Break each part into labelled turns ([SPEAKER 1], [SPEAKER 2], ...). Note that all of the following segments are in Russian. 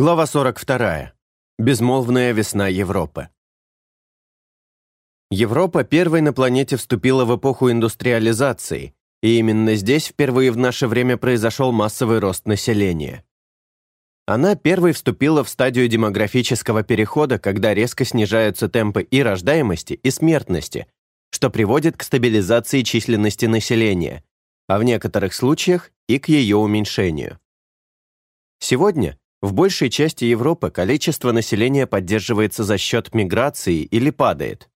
[SPEAKER 1] Глава 42. Безмолвная весна Европы. Европа первой на планете вступила в эпоху индустриализации, и именно здесь впервые в наше время произошел массовый рост населения. Она первой вступила в стадию демографического перехода, когда резко снижаются темпы и рождаемости, и смертности, что приводит к стабилизации численности населения, а в некоторых случаях и к ее уменьшению. Сегодня в большей части Европы количество населения поддерживается за счет миграции или падает.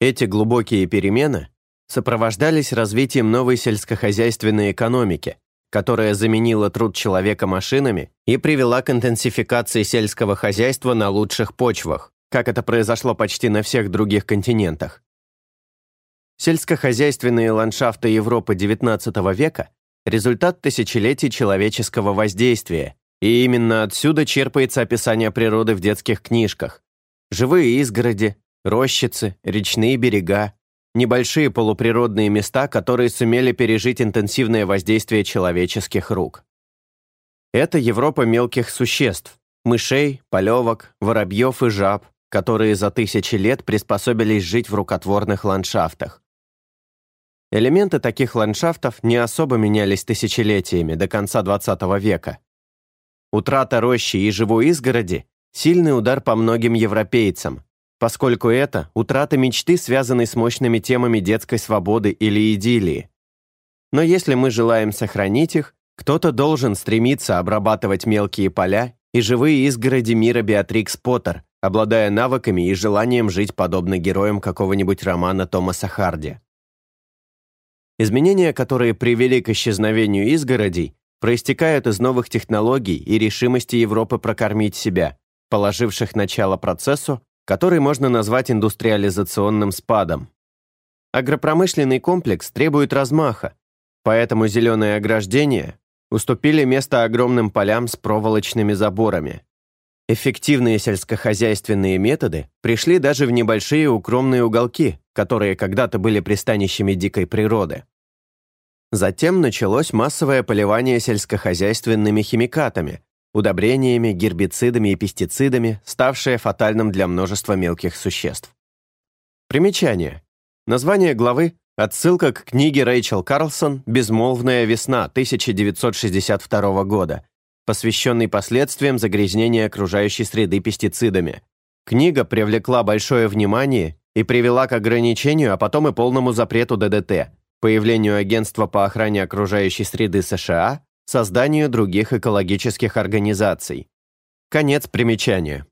[SPEAKER 1] Эти глубокие перемены сопровождались развитием новой сельскохозяйственной экономики, которая заменила труд человека машинами и привела к интенсификации сельского хозяйства на лучших почвах, как это произошло почти на всех других континентах. Сельскохозяйственные ландшафты Европы XIX века – результат тысячелетий человеческого воздействия, и именно отсюда черпается описание природы в детских книжках. Живые изгороди, рощицы, речные берега, небольшие полуприродные места, которые сумели пережить интенсивное воздействие человеческих рук. Это Европа мелких существ, мышей, полевок, воробьев и жаб, которые за тысячи лет приспособились жить в рукотворных ландшафтах. Элементы таких ландшафтов не особо менялись тысячелетиями до конца XX века. Утрата рощи и живой изгороди – сильный удар по многим европейцам, поскольку это утрата мечты, связанной с мощными темами детской свободы или идиллии. Но если мы желаем сохранить их, кто-то должен стремиться обрабатывать мелкие поля и живые изгороди мира Беатрикс Поттер, обладая навыками и желанием жить подобно героям какого-нибудь романа Томаса Харди. Изменения, которые привели к исчезновению изгородей, проистекают из новых технологий и решимости Европы прокормить себя, положивших начало процессу, который можно назвать индустриализационным спадом. Агропромышленный комплекс требует размаха, поэтому зеленые ограждения уступили место огромным полям с проволочными заборами. Эффективные сельскохозяйственные методы пришли даже в небольшие укромные уголки, которые когда-то были пристанищами дикой природы. Затем началось массовое поливание сельскохозяйственными химикатами, удобрениями, гербицидами и пестицидами, ставшее фатальным для множества мелких существ. Примечание. Название главы – отсылка к книге Рэйчел Карлсон «Безмолвная весна» 1962 года, посвященной последствиям загрязнения окружающей среды пестицидами. Книга привлекла большое внимание и привела к ограничению, а потом и полному запрету ДДТ – появлению Агентства по охране окружающей среды США, созданию других экологических организаций. Конец примечания.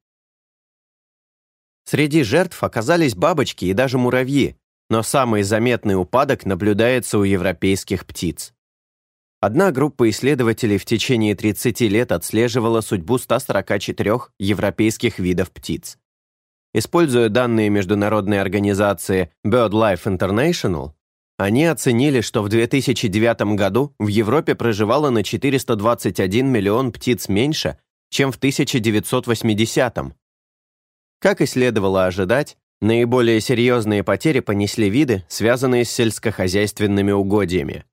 [SPEAKER 1] Среди жертв оказались бабочки и даже муравьи, но самый заметный упадок наблюдается у европейских птиц. Одна группа исследователей в течение 30 лет отслеживала судьбу 144 европейских видов птиц. Используя данные международной организации BirdLife International, они оценили, что в 2009 году в Европе проживало на 421 миллион птиц меньше, чем в 1980 -м. Как и следовало ожидать, наиболее серьезные потери понесли виды, связанные с сельскохозяйственными угодьями.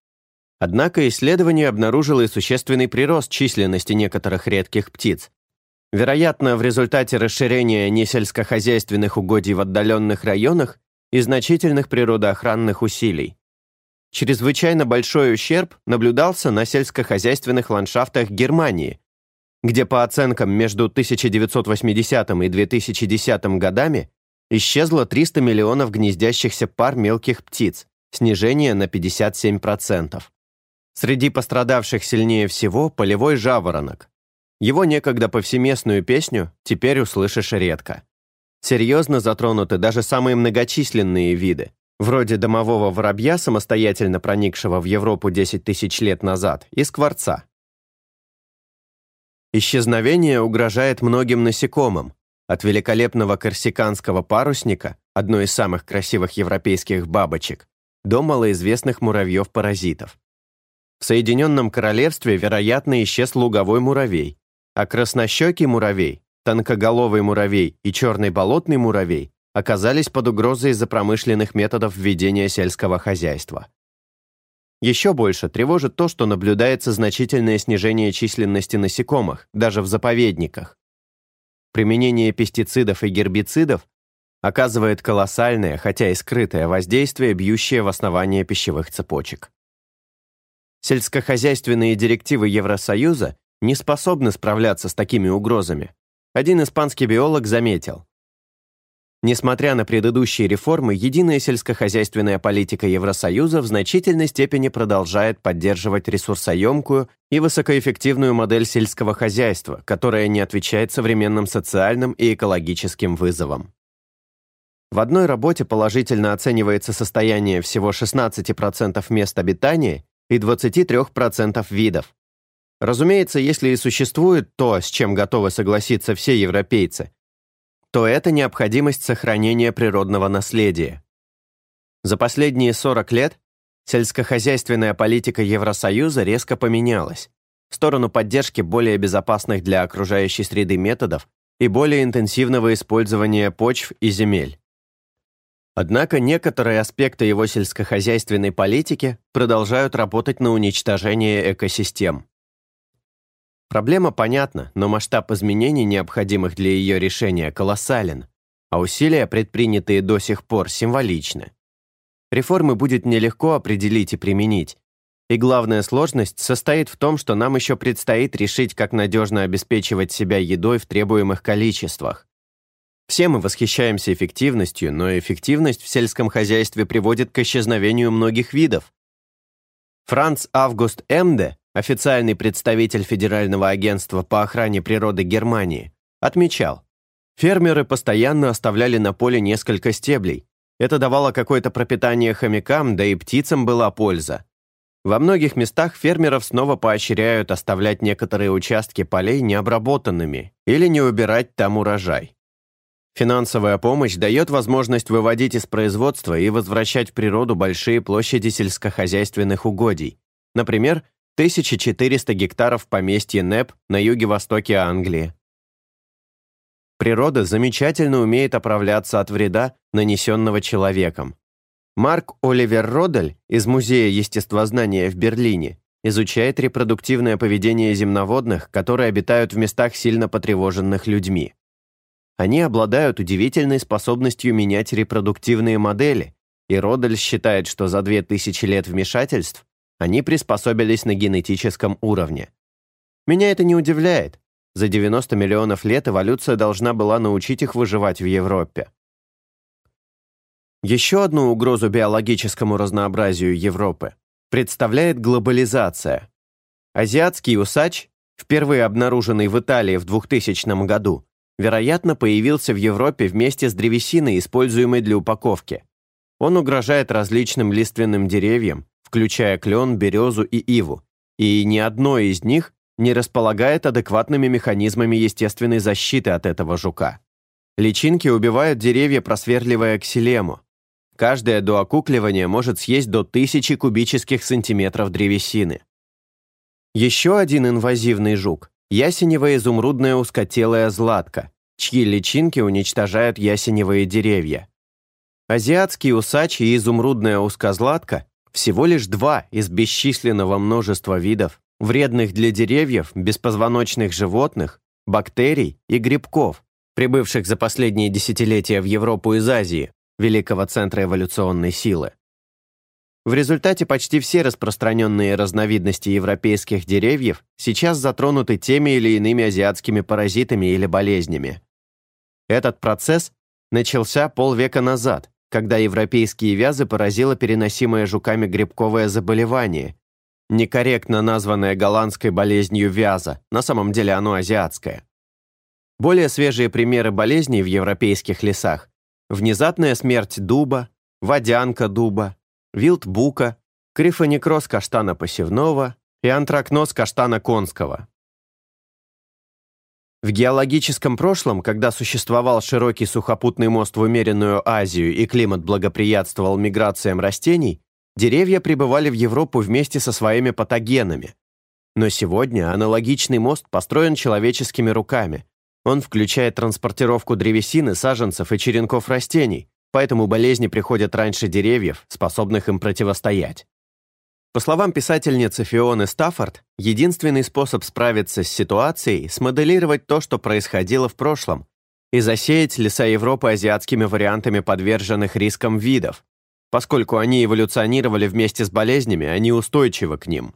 [SPEAKER 1] Однако исследование обнаружило и существенный прирост численности некоторых редких птиц. Вероятно, в результате расширения несельскохозяйственных угодий в отдаленных районах и значительных природоохранных усилий. Чрезвычайно большой ущерб наблюдался на сельскохозяйственных ландшафтах Германии, где по оценкам между 1980 и 2010 годами исчезло 300 миллионов гнездящихся пар мелких птиц, снижение на 57%. Среди пострадавших сильнее всего полевой жаворонок. Его некогда повсеместную песню теперь услышишь редко. Серьезно затронуты даже самые многочисленные виды, вроде домового воробья, самостоятельно проникшего в Европу 10 тысяч лет назад, и скворца. Исчезновение угрожает многим насекомым, от великолепного корсиканского парусника, одной из самых красивых европейских бабочек, до малоизвестных муравьев-паразитов. В Соединенном Королевстве, вероятно, исчез луговой муравей, а краснощекий муравей тонкоголовый муравей и черный болотный муравей оказались под угрозой из-за промышленных методов ведения сельского хозяйства. Еще больше тревожит то, что наблюдается значительное снижение численности насекомых, даже в заповедниках. Применение пестицидов и гербицидов оказывает колоссальное, хотя и скрытое воздействие, бьющее в основание пищевых цепочек. Сельскохозяйственные директивы Евросоюза не способны справляться с такими угрозами. Один испанский биолог заметил, Несмотря на предыдущие реформы, единая сельскохозяйственная политика Евросоюза в значительной степени продолжает поддерживать ресурсоемкую и высокоэффективную модель сельского хозяйства, которая не отвечает современным социальным и экологическим вызовам. В одной работе положительно оценивается состояние всего 16% мест обитания и 23% видов. Разумеется, если и существует то, с чем готовы согласиться все европейцы, то это необходимость сохранения природного наследия. За последние 40 лет сельскохозяйственная политика Евросоюза резко поменялась в сторону поддержки более безопасных для окружающей среды методов и более интенсивного использования почв и земель. Однако некоторые аспекты его сельскохозяйственной политики продолжают работать на уничтожение экосистем. Проблема понятна, но масштаб изменений, необходимых для ее решения, колоссален, а усилия, предпринятые до сих пор, символичны. Реформы будет нелегко определить и применить, и главная сложность состоит в том, что нам еще предстоит решить, как надежно обеспечивать себя едой в требуемых количествах. Все мы восхищаемся эффективностью, но эффективность в сельском хозяйстве приводит к исчезновению многих видов. Франц Август Эмде официальный представитель Федерального агентства по охране природы Германии, отмечал, фермеры постоянно оставляли на поле несколько стеблей. Это давало какое-то пропитание хомякам, да и птицам была польза. Во многих местах фермеров снова поощряют оставлять некоторые участки полей необработанными или не убирать там урожай. Финансовая помощь дает возможность выводить из производства и возвращать в природу большие площади сельскохозяйственных угодий. Например, 1400 гектаров поместья НЭП на юге-востоке Англии. Природа замечательно умеет оправляться от вреда, нанесенного человеком. Марк Оливер Родель из Музея естествознания в Берлине изучает репродуктивное поведение земноводных, которые обитают в местах, сильно потревоженных людьми. Они обладают удивительной способностью менять репродуктивные модели, и Родель считает, что за 2000 лет вмешательств они приспособились на генетическом уровне. Меня это не удивляет. За 90 миллионов лет эволюция должна была научить их выживать в Европе. Еще одну угрозу биологическому разнообразию Европы представляет глобализация. Азиатский усач, впервые обнаруженный в Италии в 2000 году, вероятно, появился в Европе вместе с древесиной, используемой для упаковки. Он угрожает различным лиственным деревьям, включая клен, березу и иву, и ни одно из них не располагает адекватными механизмами естественной защиты от этого жука. Личинки убивают деревья, просверливая ксилему. Каждое доокукливание может съесть до тысячи кубических сантиметров древесины. Еще один инвазивный жук – ясеневая изумрудная узкотелая златка, чьи личинки уничтожают ясеневые деревья. Азиатский усач и изумрудная узкозлатка всего лишь два из бесчисленного множества видов, вредных для деревьев, беспозвоночных животных, бактерий и грибков, прибывших за последние десятилетия в Европу из Азии, великого центра эволюционной силы. В результате почти все распространенные разновидности европейских деревьев сейчас затронуты теми или иными азиатскими паразитами или болезнями. Этот процесс начался полвека назад, когда европейские вязы поразило переносимое жуками грибковое заболевание, некорректно названное голландской болезнью вяза, на самом деле оно азиатское. Более свежие примеры болезней в европейских лесах – внезапная смерть дуба, водянка дуба, вилдбука, крифонекроз каштана посевного и антракноз каштана конского. В геологическом прошлом, когда существовал широкий сухопутный мост в умеренную Азию и климат благоприятствовал миграциям растений, деревья прибывали в Европу вместе со своими патогенами. Но сегодня аналогичный мост построен человеческими руками. Он включает транспортировку древесины, саженцев и черенков растений, поэтому болезни приходят раньше деревьев, способных им противостоять. По словам писательницы Фионы Стаффорд, единственный способ справиться с ситуацией – смоделировать то, что происходило в прошлом, и засеять леса Европы азиатскими вариантами подверженных рискам видов, поскольку они эволюционировали вместе с болезнями, они устойчивы к ним.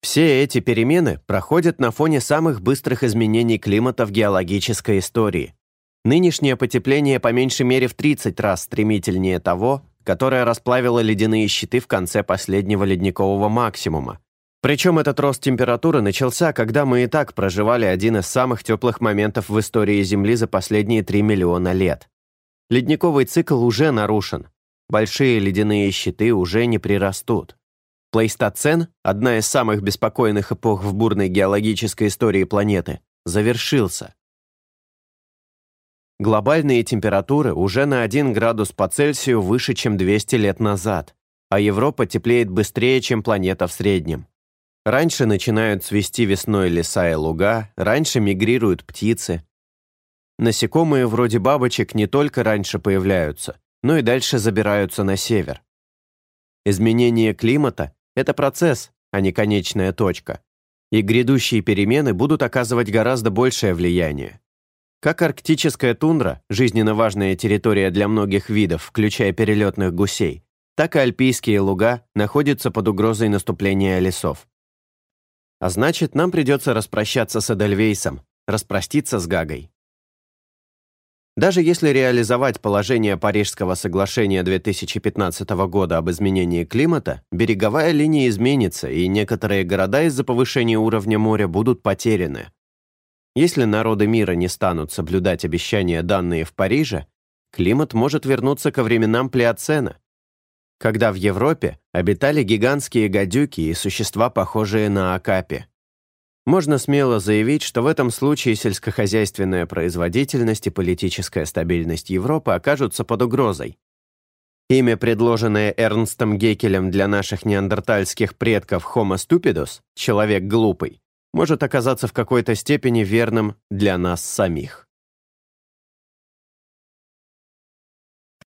[SPEAKER 1] Все эти перемены проходят на фоне самых быстрых изменений климата в геологической истории. Нынешнее потепление по меньшей мере в 30 раз стремительнее того, которое расплавило ледяные щиты в конце последнего ледникового максимума. Причем этот рост температуры начался, когда мы и так проживали один из самых теплых моментов в истории Земли за последние 3 миллиона лет. Ледниковый цикл уже нарушен. Большие ледяные щиты уже не прирастут. Плейстоцен, одна из самых беспокойных эпох в бурной геологической истории планеты, завершился. Глобальные температуры уже на 1 градус по Цельсию выше, чем 200 лет назад, а Европа теплеет быстрее, чем планета в среднем. Раньше начинают цвести весной леса и луга, раньше мигрируют птицы. Насекомые вроде бабочек не только раньше появляются, но и дальше забираются на север. Изменение климата – это процесс, а не конечная точка. И грядущие перемены будут оказывать гораздо большее влияние. Как арктическая тундра, жизненно важная территория для многих видов, включая перелетных гусей, так и альпийские луга находятся под угрозой наступления лесов. А значит, нам придется распрощаться с Эдельвейсом, распроститься с Гагой. Даже если реализовать положение Парижского соглашения 2015 года об изменении климата, береговая линия изменится, и некоторые города из-за повышения уровня моря будут потеряны. Если народы мира не станут соблюдать обещания, данные в Париже, климат может вернуться ко временам Плеоцена, когда в Европе обитали гигантские гадюки и существа, похожие на акапи. Можно смело заявить, что в этом случае сельскохозяйственная производительность и политическая стабильность Европы окажутся под угрозой. Имя, предложенное Эрнстом Гекелем для наших неандертальских предков Homo stupidus, человек глупый, может оказаться в какой-то степени верным для нас самих.